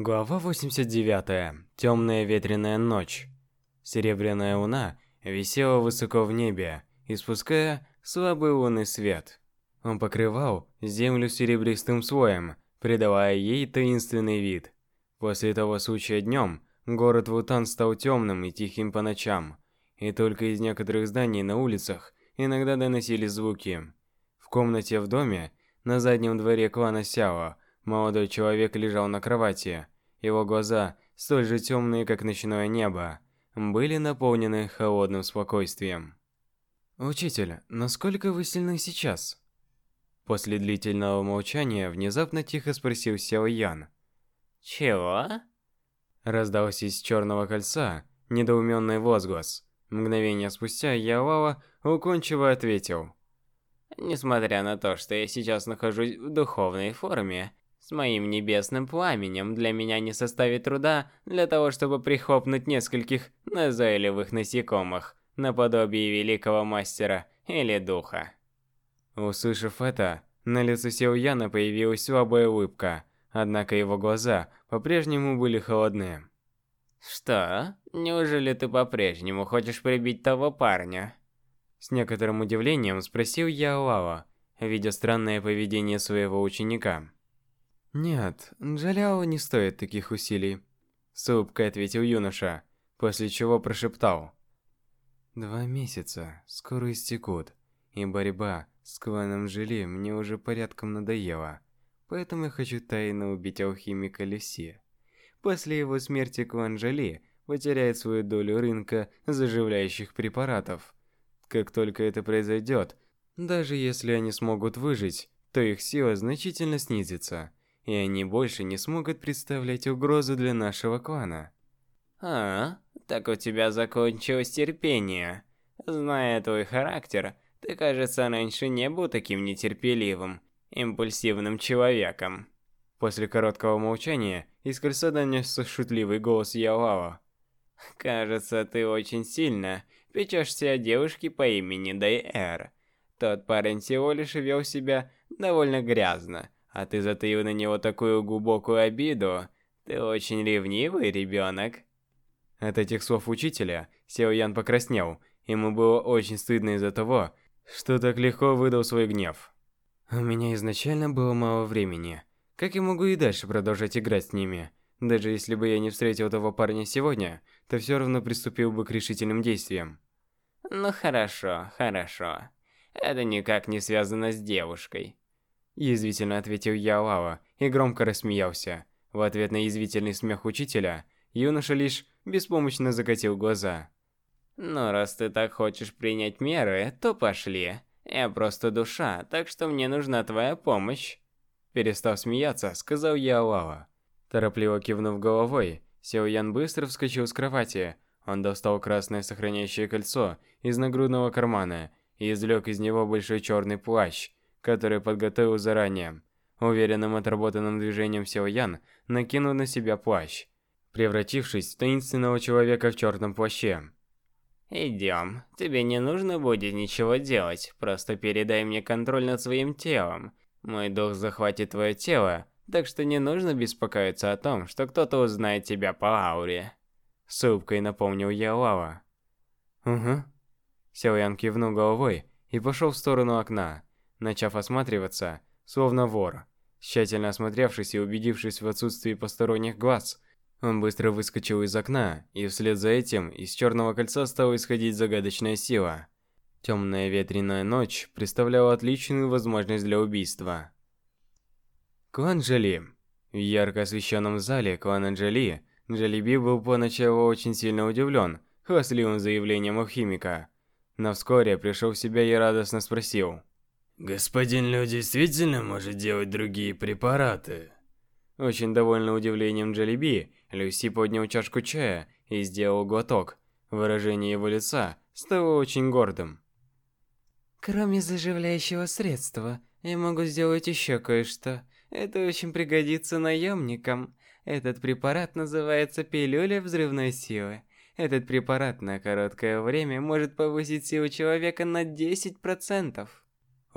Глава 89. Темная ветреная ночь. Серебряная луна висела высоко в небе, испуская слабый лунный свет. Он покрывал землю серебристым слоем, придавая ей таинственный вид. После того случая днем, город Вутан стал темным и тихим по ночам, и только из некоторых зданий на улицах иногда доносились звуки. В комнате в доме, на заднем дворе клана Сяо, Молодой человек лежал на кровати. Его глаза, столь же темные, как ночное небо, были наполнены холодным спокойствием. «Учитель, насколько вы сильны сейчас?» После длительного молчания внезапно тихо спросил Сяо Ян. «Чего?» Раздался из черного кольца недоуменный возглас. Мгновение спустя Ялава укончиво ответил. «Несмотря на то, что я сейчас нахожусь в духовной форме, с моим небесным пламенем для меня не составит труда для того, чтобы прихлопнуть нескольких назойливых насекомых, наподобие великого мастера или духа. Услышав это, на лице Сеуяна появилась слабая улыбка, однако его глаза по-прежнему были холодны. «Что? Неужели ты по-прежнему хочешь прибить того парня?» С некоторым удивлением спросил я Лава, видя странное поведение своего ученика. «Нет, Джаляо не стоит таких усилий», – с ответил юноша, после чего прошептал. «Два месяца скоро истекут, и борьба с кланом Жили мне уже порядком надоела, поэтому я хочу тайно убить алхимика Люси. После его смерти клан Жали потеряет свою долю рынка заживляющих препаратов. Как только это произойдет, даже если они смогут выжить, то их сила значительно снизится» и они больше не смогут представлять угрозу для нашего клана. А, так у тебя закончилось терпение. Зная твой характер, ты, кажется, раньше не был таким нетерпеливым, импульсивным человеком. После короткого молчания из кольца донесся шутливый голос Ялао. Кажется, ты очень сильно печешься о девушке по имени Дайэр. Тот парень всего лишь вел себя довольно грязно, а ты затаил на него такую глубокую обиду. Ты очень ревнивый ребенок. От этих слов учителя Сео Ян покраснел. Ему было очень стыдно из-за того, что так легко выдал свой гнев. У меня изначально было мало времени. Как я могу и дальше продолжать играть с ними? Даже если бы я не встретил того парня сегодня, то все равно приступил бы к решительным действиям. Ну хорошо, хорошо. Это никак не связано с девушкой. Язвительно ответил Ялава и громко рассмеялся. В ответ на язвительный смех учителя, юноша лишь беспомощно закатил глаза. «Ну, раз ты так хочешь принять меры, то пошли. Я просто душа, так что мне нужна твоя помощь». Перестав смеяться, сказал Ялава. Торопливо кивнув головой, Сяо Ян быстро вскочил с кровати. Он достал красное сохраняющее кольцо из нагрудного кармана и извлек из него большой черный плащ, который подготовил заранее. Уверенным отработанным движением Сяо накинул на себя плащ, превратившись в таинственного человека в черном плаще. «Идем. Тебе не нужно будет ничего делать, просто передай мне контроль над своим телом. Мой дух захватит твое тело, так что не нужно беспокоиться о том, что кто-то узнает тебя по ауре». С улыбкой напомнил я Лава. «Угу». Сяо Ян кивнул головой и пошел в сторону окна начав осматриваться, словно вор. Тщательно осмотревшись и убедившись в отсутствии посторонних глаз, он быстро выскочил из окна, и вслед за этим из черного кольца стала исходить загадочная сила. Темная ветреная ночь представляла отличную возможность для убийства. Клан Джоли. В ярко освещенном зале клана Джоли, Джолиби был поначалу очень сильно удивлен хвастливым заявлением алхимика. Но вскоре пришел в себя и радостно спросил. Господин Лю действительно может делать другие препараты? Очень довольный удивлением Джалиби, Люси поднял чашку чая и сделал глоток. Выражение его лица стало очень гордым. Кроме заживляющего средства, я могу сделать еще кое-что. Это очень пригодится наемникам. Этот препарат называется пилюля взрывной силы. Этот препарат на короткое время может повысить силу человека на 10%.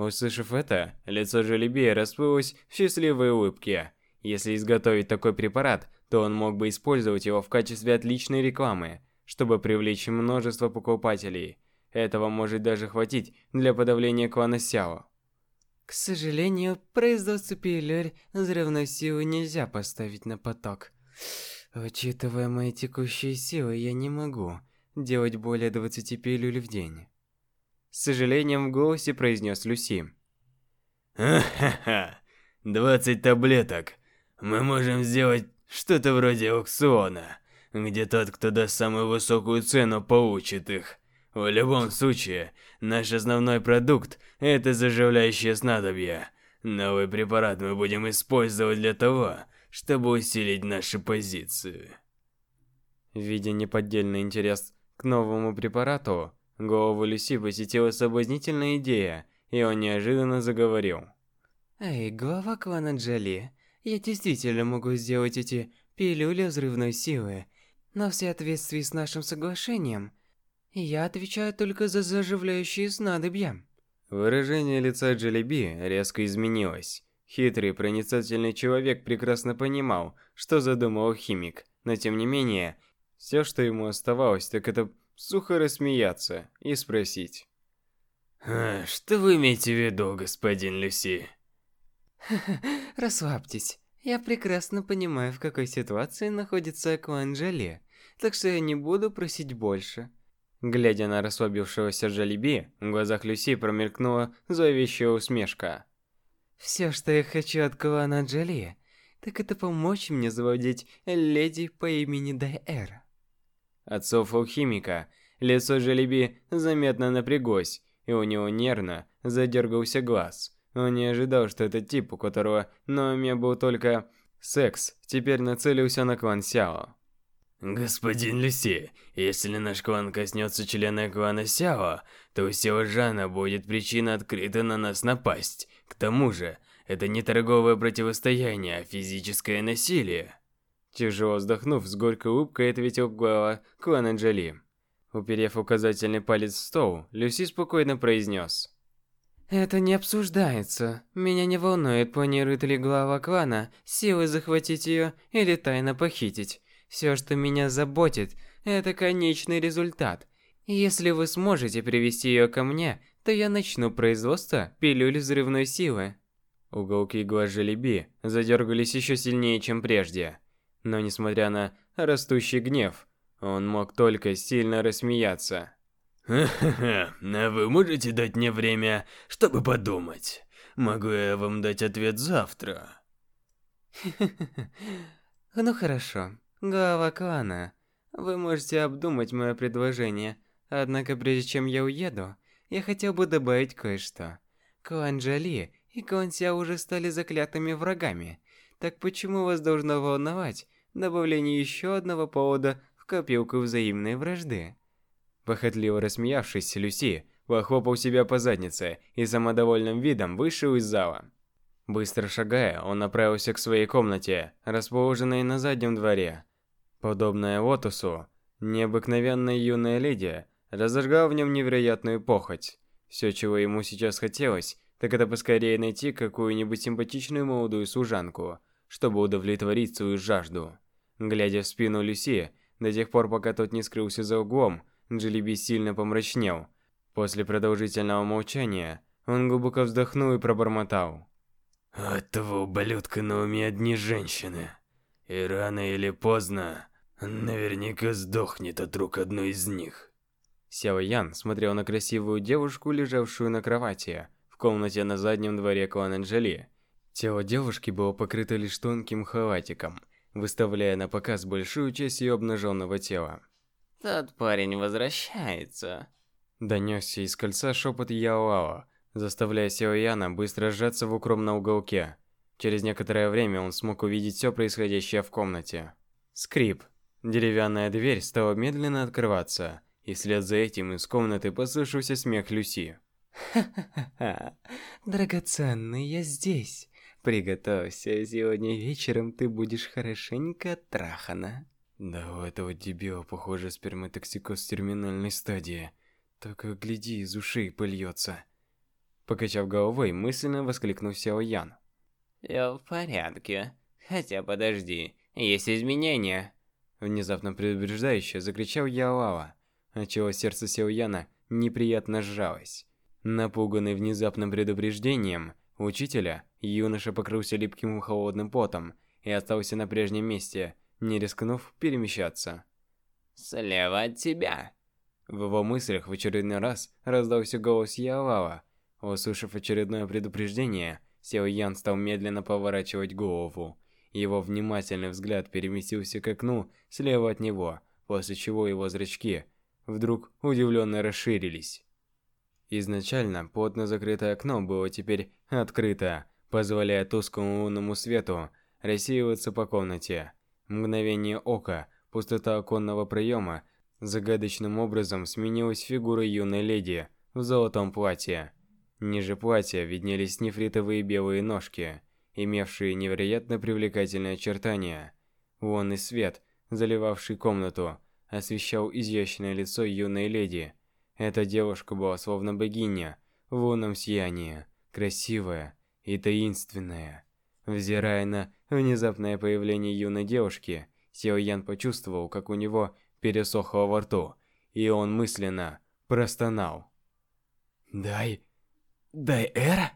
Услышав это, лицо Желебея расплылось в счастливой улыбке. Если изготовить такой препарат, то он мог бы использовать его в качестве отличной рекламы, чтобы привлечь множество покупателей. Этого может даже хватить для подавления клана Сяо. К сожалению, производство пилюль взрывной силы нельзя поставить на поток. Учитывая мои текущие силы, я не могу делать более 20 пилюль в день. С сожалением в голосе произнес Люси. Ха-ха-ха, 20 таблеток. Мы можем сделать что-то вроде аукциона, где тот, кто даст самую высокую цену, получит их. В любом случае, наш основной продукт – это заживляющее снадобье. Новый препарат мы будем использовать для того, чтобы усилить наши позиции. Видя неподдельный интерес к новому препарату, голову Люси посетила соблазнительная идея, и он неожиданно заговорил. Эй, глава клана Джоли, я действительно могу сделать эти пилюли взрывной силы, но в соответствии с нашим соглашением, я отвечаю только за заживляющие снадобья. Выражение лица Джелеби резко изменилось. Хитрый, проницательный человек прекрасно понимал, что задумал химик, но тем не менее, все, что ему оставалось, так это сухо рассмеяться и спросить. А, «Что вы имеете в виду, господин Люси?» Расслабьтесь. Я прекрасно понимаю, в какой ситуации находится клан Джоли, так что я не буду просить больше. Глядя на расслабившегося Джалиби, в глазах Люси промелькнула зловещая усмешка. Все, что я хочу от клана Джоли, так это помочь мне завладеть леди по имени Дайэр. От слов алхимика лицо Джалиби заметно напряглось, и у него нервно задергался глаз. Он не ожидал, что этот тип, у которого на уме был только секс, теперь нацелился на клан Сяо. Господин Люси, если наш клан коснется члена клана Сяо, то у Сяо Жана будет причина открыто на нас напасть. К тому же, это не торговое противостояние, а физическое насилие. Тяжело вздохнув, с горькой улыбкой ответил глава клана Джоли. Уперев указательный палец в стол, Люси спокойно произнес. Это не обсуждается. Меня не волнует, планирует ли глава клана силой захватить ее или тайно похитить. Все, что меня заботит, это конечный результат. Если вы сможете привести ее ко мне, то я начну производство пилюль взрывной силы. Уголки глаз Желеби задергались еще сильнее, чем прежде. Но несмотря на растущий гнев, он мог только сильно рассмеяться. Ха-ха-ха, а вы можете дать мне время, чтобы подумать? Могу я вам дать ответ завтра? Ну хорошо, глава клана. Вы можете обдумать мое предложение. Однако прежде чем я уеду, я хотел бы добавить кое-что. Клан Джоли и клан Ся уже стали заклятыми врагами. Так почему вас должно волновать добавление еще одного повода в копилку взаимной вражды? Похотливо рассмеявшись, Люси похлопал себя по заднице и самодовольным видом вышел из зала. Быстро шагая, он направился к своей комнате, расположенной на заднем дворе. Подобная Лотусу, необыкновенная юная леди разожгла в нем невероятную похоть. Все, чего ему сейчас хотелось, так это поскорее найти какую-нибудь симпатичную молодую служанку, чтобы удовлетворить свою жажду. Глядя в спину Люси, до тех пор, пока тот не скрылся за углом, Джилиби сильно помрачнел. После продолжительного молчания, он глубоко вздохнул и пробормотал. «У этого ублюдка на уме одни женщины. И рано или поздно, наверняка сдохнет от рук одной из них». Сяо Ян смотрел на красивую девушку, лежавшую на кровати, в комнате на заднем дворе клана Джоли. Тело девушки было покрыто лишь тонким халатиком, выставляя на показ большую часть ее обнаженного тела. Тот парень возвращается. Донесся из кольца шепот Яоао, заставляя Сяо Яна быстро сжаться в укромном уголке. Через некоторое время он смог увидеть все происходящее в комнате. Скрип. Деревянная дверь стала медленно открываться, и вслед за этим из комнаты послышался смех Люси. «Ха-ха-ха, драгоценный, я здесь. Приготовься, сегодня вечером ты будешь хорошенько оттрахана». Да у этого дебила, похоже, сперматоксикоз терминальной стадии. Только гляди, из ушей пыльется. Покачав головой, мысленно воскликнул Сяо Ян. Я в порядке. Хотя подожди, есть изменения. Внезапно предупреждающе закричал Ялала, отчего сердце Сяояна неприятно сжалось. Напуганный внезапным предупреждением учителя, юноша покрылся липким холодным потом и остался на прежнем месте, не рискнув перемещаться. «Слева от тебя!» В его мыслях в очередной раз раздался голос Ялала. Услышав очередное предупреждение, Сяо Ян стал медленно поворачивать голову. Его внимательный взгляд переместился к окну слева от него, после чего его зрачки вдруг удивленно расширились. Изначально плотно закрытое окно было теперь открыто, позволяя тусклому свету рассеиваться по комнате. Мгновение ока, пустота оконного проема загадочным образом сменилась фигурой юной леди в золотом платье. Ниже платья виднелись нефритовые белые ножки, имевшие невероятно привлекательные очертания. Лунный свет, заливавший комнату, освещал изящное лицо юной леди. Эта девушка была словно богиня в лунном сиянии, красивая и таинственная. Взирая на внезапное появление юной девушки, Сяо Ян почувствовал, как у него пересохло во рту, и он мысленно простонал. «Дай... дай Эра?»